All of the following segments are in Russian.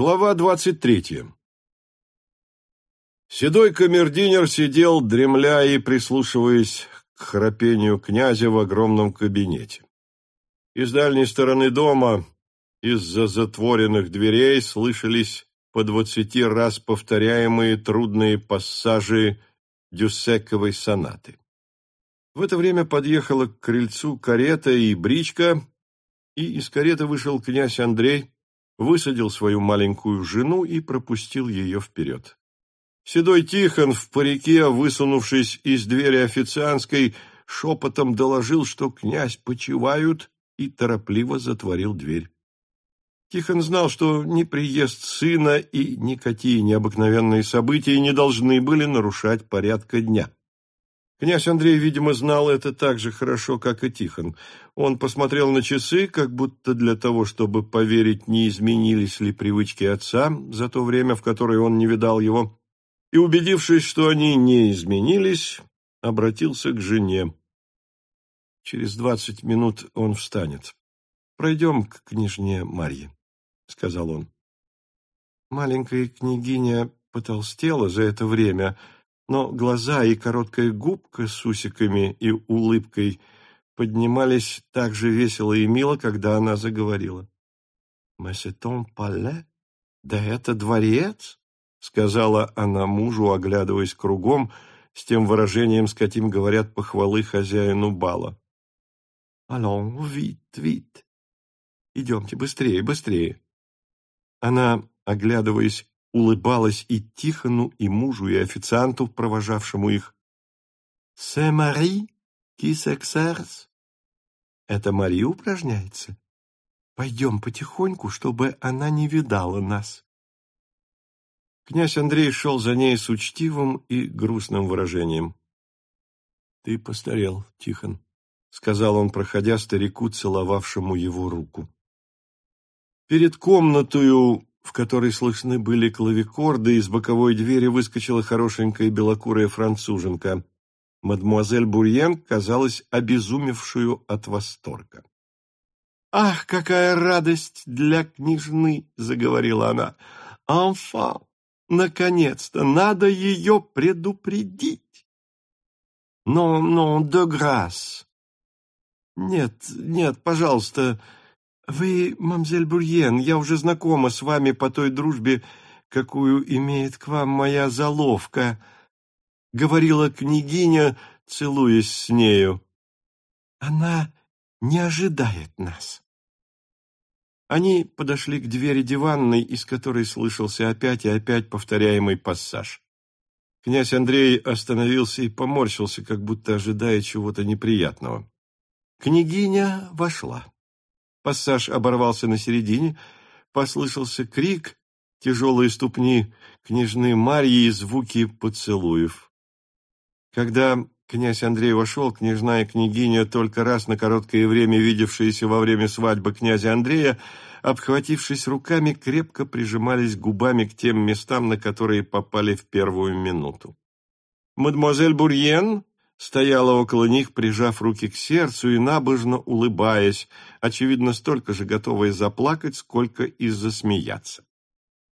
Глава двадцать третья. Седой камердинер сидел, дремля и прислушиваясь к храпению князя в огромном кабинете. Из дальней стороны дома, из-за затворенных дверей, слышались по двадцати раз повторяемые трудные пассажи дюссековой сонаты. В это время подъехала к крыльцу карета и бричка, и из кареты вышел князь Андрей, высадил свою маленькую жену и пропустил ее вперед. Седой Тихон в парике, высунувшись из двери официанской, шепотом доложил, что князь почивают, и торопливо затворил дверь. Тихон знал, что ни приезд сына и никакие необыкновенные события не должны были нарушать порядка дня. Князь Андрей, видимо, знал это так же хорошо, как и Тихон. Он посмотрел на часы, как будто для того, чтобы поверить, не изменились ли привычки отца за то время, в которое он не видал его, и, убедившись, что они не изменились, обратился к жене. Через двадцать минут он встанет. «Пройдем к княжне Марье», — сказал он. Маленькая княгиня потолстела за это время — но глаза и короткая губка с усиками и улыбкой поднимались так же весело и мило, когда она заговорила. «Месетон пале? Да это дворец?» — сказала она мужу, оглядываясь кругом, с тем выражением, с каким говорят похвалы хозяину бала. «Аллон, вит, вит! Идемте быстрее, быстрее!» Она, оглядываясь, улыбалась и Тихону, и мужу, и официанту, провожавшему их. «Се Мари ки сексерс?» «Это Мари упражняется? Пойдем потихоньку, чтобы она не видала нас». Князь Андрей шел за ней с учтивым и грустным выражением. «Ты постарел, Тихон», — сказал он, проходя старику, целовавшему его руку. Перед комнатою в которой слышны были клавикорды, из боковой двери выскочила хорошенькая белокурая француженка. Мадемуазель Бурьен казалась обезумевшую от восторга. «Ах, какая радость для княжны!» — заговорила она. «Анфан! Наконец-то! Надо ее предупредить!» «Но, но, де грас!» «Нет, нет, пожалуйста, «Вы, мамзель Бурьен, я уже знакома с вами по той дружбе, какую имеет к вам моя заловка», — говорила княгиня, целуясь с нею. «Она не ожидает нас». Они подошли к двери диванной, из которой слышался опять и опять повторяемый пассаж. Князь Андрей остановился и поморщился, как будто ожидая чего-то неприятного. Княгиня вошла. Пассаж оборвался на середине, послышался крик, тяжелые ступни княжны Марьи и звуки поцелуев. Когда князь Андрей вошел, княжна и княгиня, только раз на короткое время видевшиеся во время свадьбы князя Андрея, обхватившись руками, крепко прижимались губами к тем местам, на которые попали в первую минуту. Мадемуазель Бурьен стояла около них, прижав руки к сердцу и набожно улыбаясь, очевидно, столько же готовая заплакать, сколько и засмеяться.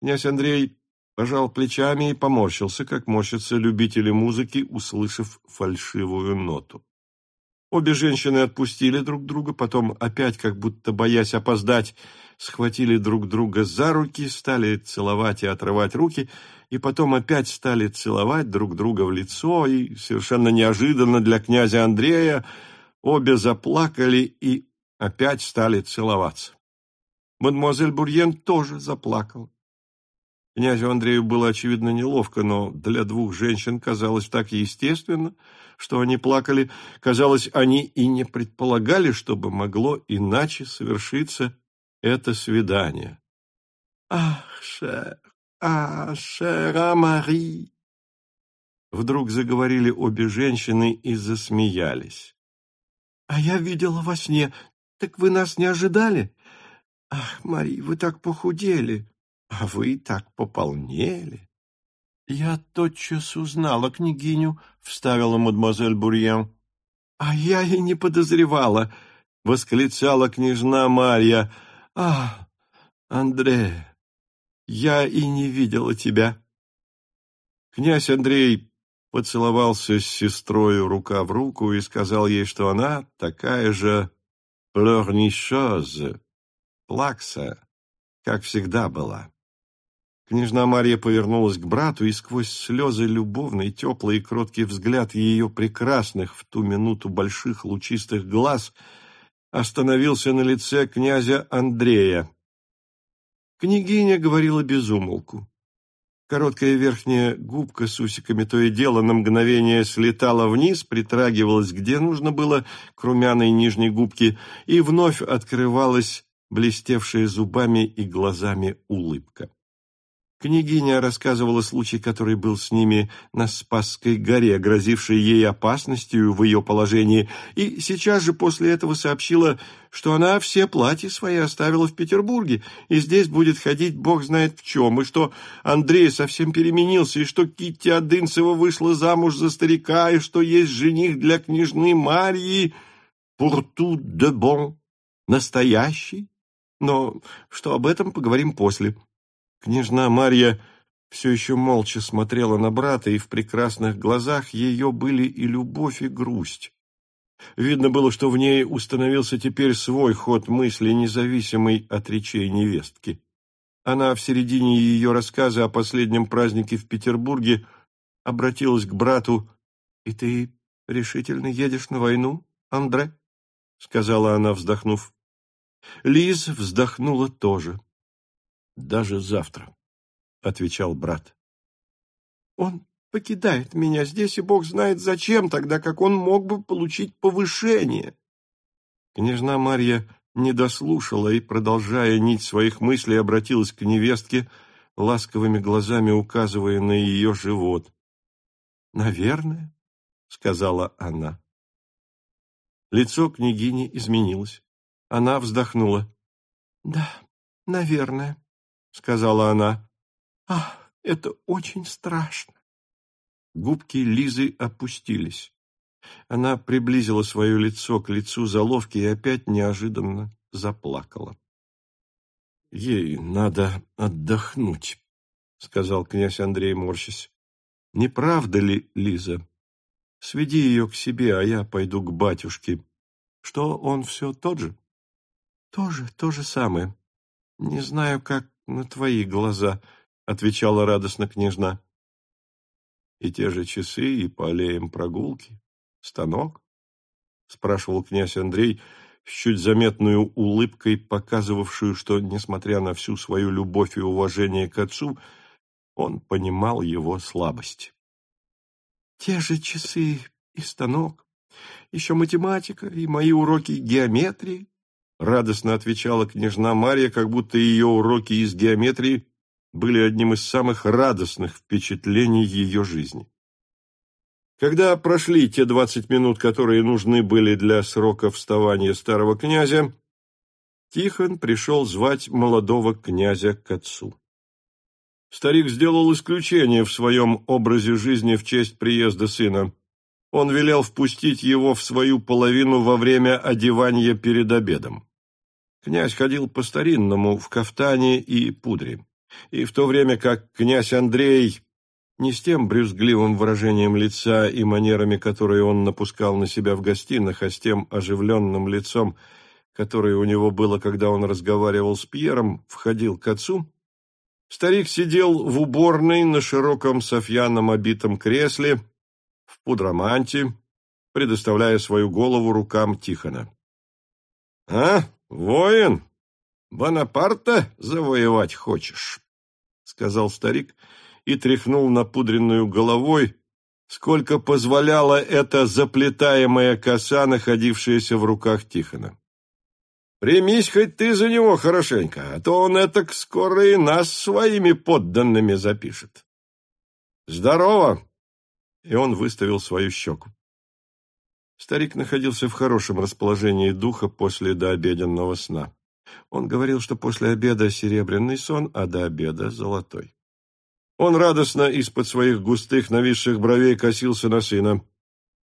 Князь Андрей пожал плечами и поморщился, как морщатся любители музыки, услышав фальшивую ноту. Обе женщины отпустили друг друга, потом опять, как будто боясь опоздать, схватили друг друга за руки, стали целовать и отрывать руки, и потом опять стали целовать друг друга в лицо, и совершенно неожиданно для князя Андрея обе заплакали и опять стали целоваться. Мадемуазель Бурьен тоже заплакала. Князю Андрею было, очевидно, неловко, но для двух женщин казалось так естественно, что они плакали. Казалось, они и не предполагали, чтобы могло иначе совершиться это свидание. «Ах, шер, ах, шера Мари!» Вдруг заговорили обе женщины и засмеялись. «А я видела во сне. Так вы нас не ожидали? Ах, Мари, вы так похудели!» А вы так пополнели. Я тотчас узнала княгиню, вставила мадемуазель Бурьян. А я и не подозревала, восклицала княжна Марья. А, Андре, я и не видела тебя». Князь Андрей поцеловался с сестрою рука в руку и сказал ей, что она такая же плорнишоз, плакса, как всегда была. Княжна Марья повернулась к брату, и сквозь слезы любовный, теплый и кроткий взгляд ее прекрасных в ту минуту больших лучистых глаз остановился на лице князя Андрея. Княгиня говорила без умолку. Короткая верхняя губка с усиками то и дело на мгновение слетала вниз, притрагивалась где нужно было к румяной нижней губке и вновь открывалась блестевшая зубами и глазами улыбка. Княгиня рассказывала случай, который был с ними на Спасской горе, грозивший ей опасностью в ее положении, и сейчас же после этого сообщила, что она все платья свои оставила в Петербурге, и здесь будет ходить бог знает в чем, и что Андрей совсем переменился, и что Китти Адынцева вышла замуж за старика, и что есть жених для княжны Марьи, пурту де бон, настоящий. Но что об этом поговорим после. Княжна Марья все еще молча смотрела на брата, и в прекрасных глазах ее были и любовь, и грусть. Видно было, что в ней установился теперь свой ход мысли, независимый от речей невестки. Она в середине ее рассказа о последнем празднике в Петербурге обратилась к брату. — И ты решительно едешь на войну, Андре? — сказала она, вздохнув. Лиз вздохнула тоже. Даже завтра, — отвечал брат. Он покидает меня здесь, и Бог знает зачем, тогда как он мог бы получить повышение. Княжна Марья не дослушала и, продолжая нить своих мыслей, обратилась к невестке, ласковыми глазами указывая на ее живот. «Наверное», — сказала она. Лицо княгини изменилось. Она вздохнула. «Да, наверное». — сказала она. «Ах, это очень страшно!» Губки Лизы опустились. Она приблизила свое лицо к лицу заловки и опять неожиданно заплакала. «Ей надо отдохнуть», — сказал князь Андрей, морщась. «Не правда ли, Лиза? Сведи ее к себе, а я пойду к батюшке. Что, он все тот же?» «Тоже, то же самое. Не знаю, как на твои глаза, — отвечала радостно княжна. И те же часы, и по аллеям прогулки. Станок? — спрашивал князь Андрей, с чуть заметную улыбкой, показывавшую, что, несмотря на всю свою любовь и уважение к отцу, он понимал его слабость. «Те же часы и станок, еще математика и мои уроки геометрии, радостно отвечала княжна Марья, как будто ее уроки из геометрии были одним из самых радостных впечатлений ее жизни. Когда прошли те двадцать минут, которые нужны были для срока вставания старого князя, Тихон пришел звать молодого князя к отцу. Старик сделал исключение в своем образе жизни в честь приезда сына. Он велел впустить его в свою половину во время одевания перед обедом. Князь ходил по-старинному, в кафтане и пудре. И в то время как князь Андрей не с тем брюзгливым выражением лица и манерами, которые он напускал на себя в гостиных, а с тем оживленным лицом, которое у него было, когда он разговаривал с Пьером, входил к отцу, старик сидел в уборной на широком софьяном обитом кресле, в пудроманте, предоставляя свою голову рукам Тихона. — А, «Воин, Бонапарта завоевать хочешь?» — сказал старик и тряхнул напудренную головой, сколько позволяла эта заплетаемая коса, находившаяся в руках Тихона. «Примись хоть ты за него хорошенько, а то он этак скоро и нас своими подданными запишет». «Здорово!» И он выставил свою щеку. Старик находился в хорошем расположении духа после дообеденного сна. Он говорил, что после обеда серебряный сон, а до обеда золотой. Он радостно из-под своих густых нависших бровей косился на сына.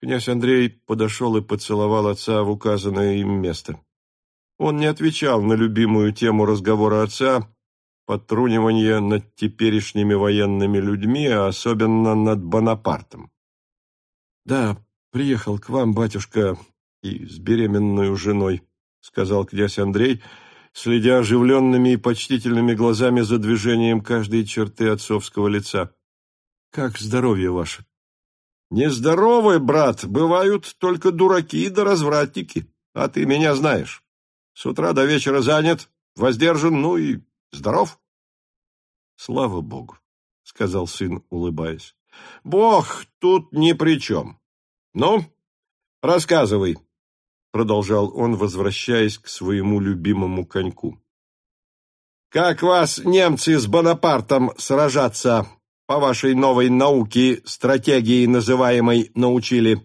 Князь Андрей подошел и поцеловал отца в указанное им место. Он не отвечал на любимую тему разговора отца, потрунивание над теперешними военными людьми, а особенно над Бонапартом. «Да, приехал к вам, батюшка, и с беременной женой», — сказал князь Андрей, следя оживленными и почтительными глазами за движением каждой черты отцовского лица. «Как здоровье ваше?» «Нездоровы, брат, бывают только дураки да развратники, а ты меня знаешь. С утра до вечера занят, воздержан, ну и здоров». «Слава Богу», — сказал сын, улыбаясь. «Бог тут ни при чем. Ну, рассказывай», — продолжал он, возвращаясь к своему любимому коньку. «Как вас немцы с Бонапартом сражаться по вашей новой науке, стратегии, называемой, научили?»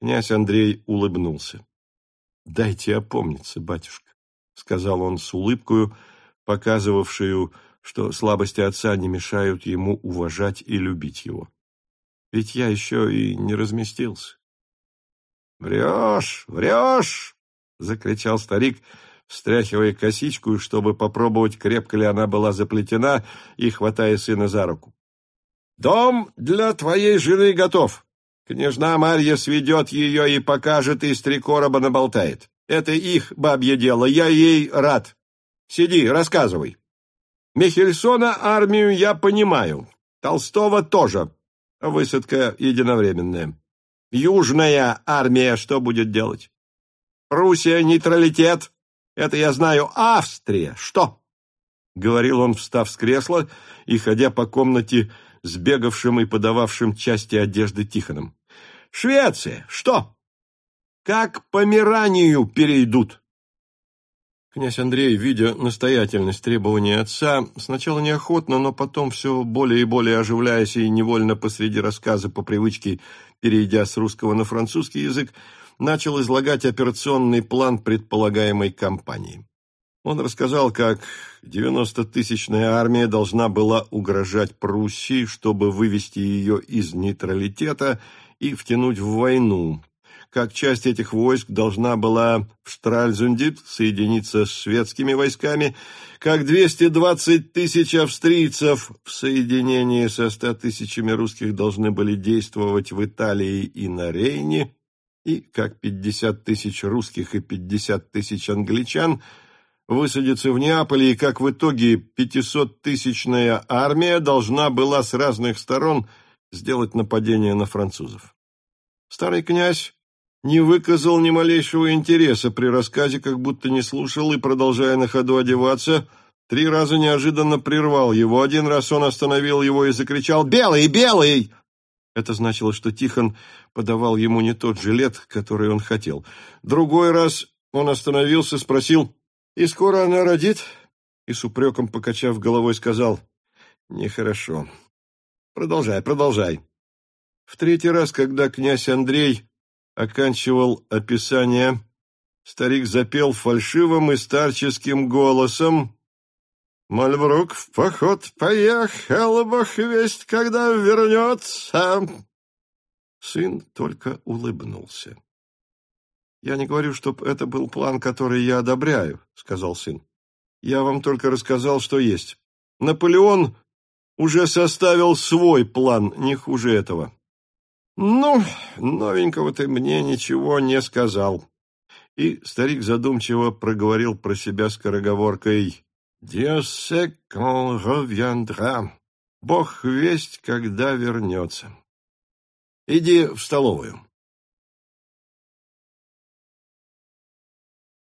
Князь Андрей улыбнулся. «Дайте опомниться, батюшка», — сказал он с улыбкою, показывавшую, что слабости отца не мешают ему уважать и любить его. «Ведь я еще и не разместился». «Врешь, врешь!» — закричал старик, встряхивая косичку, чтобы попробовать, крепко ли она была заплетена, и хватая сына за руку. «Дом для твоей жены готов. Княжна Марья сведет ее и покажет, и с три короба наболтает. Это их бабье дело, я ей рад. Сиди, рассказывай. Михельсона армию я понимаю, Толстого тоже. Высадка единовременная. Южная армия что будет делать? Пруссия, нейтралитет. Это я знаю. Австрия. Что? Говорил он, встав с кресла и ходя по комнате с бегавшим и подававшим части одежды Тихоном. Швеция. Что? Как помиранию перейдут? Князь Андрей, видя настоятельность требований отца, сначала неохотно, но потом все более и более оживляясь и невольно посреди рассказа по привычке, перейдя с русского на французский язык, начал излагать операционный план предполагаемой кампании. Он рассказал, как 90-тысячная армия должна была угрожать Пруссии, чтобы вывести ее из нейтралитета и втянуть в войну, как часть этих войск должна была в Штральзундит соединиться с шведскими войсками, как 220 тысяч австрийцев в соединении со 100 тысячами русских должны были действовать в Италии и на Рейне, и как 50 тысяч русских и 50 тысяч англичан высадятся в Неаполе, и как в итоге 500-тысячная армия должна была с разных сторон сделать нападение на французов. Старый князь не выказал ни малейшего интереса при рассказе, как будто не слушал и, продолжая на ходу одеваться, три раза неожиданно прервал его. Один раз он остановил его и закричал «Белый! Белый!» Это значило, что Тихон подавал ему не тот жилет, который он хотел. Другой раз он остановился, спросил «И скоро она родит?» И с упреком, покачав головой, сказал «Нехорошо. Продолжай, продолжай». В третий раз, когда князь Андрей оканчивал описание, старик запел фальшивым и старческим голосом «Мальбрук в поход поехал, бог весть, когда вернется!» Сын только улыбнулся. «Я не говорю, чтоб это был план, который я одобряю», — сказал сын. «Я вам только рассказал, что есть. Наполеон уже составил свой план, не хуже этого. «Ну, новенького ты мне ничего не сказал». И старик задумчиво проговорил про себя скороговоркой «Dieu sait quand reviendra». «Бог весть, когда вернется». «Иди в столовую».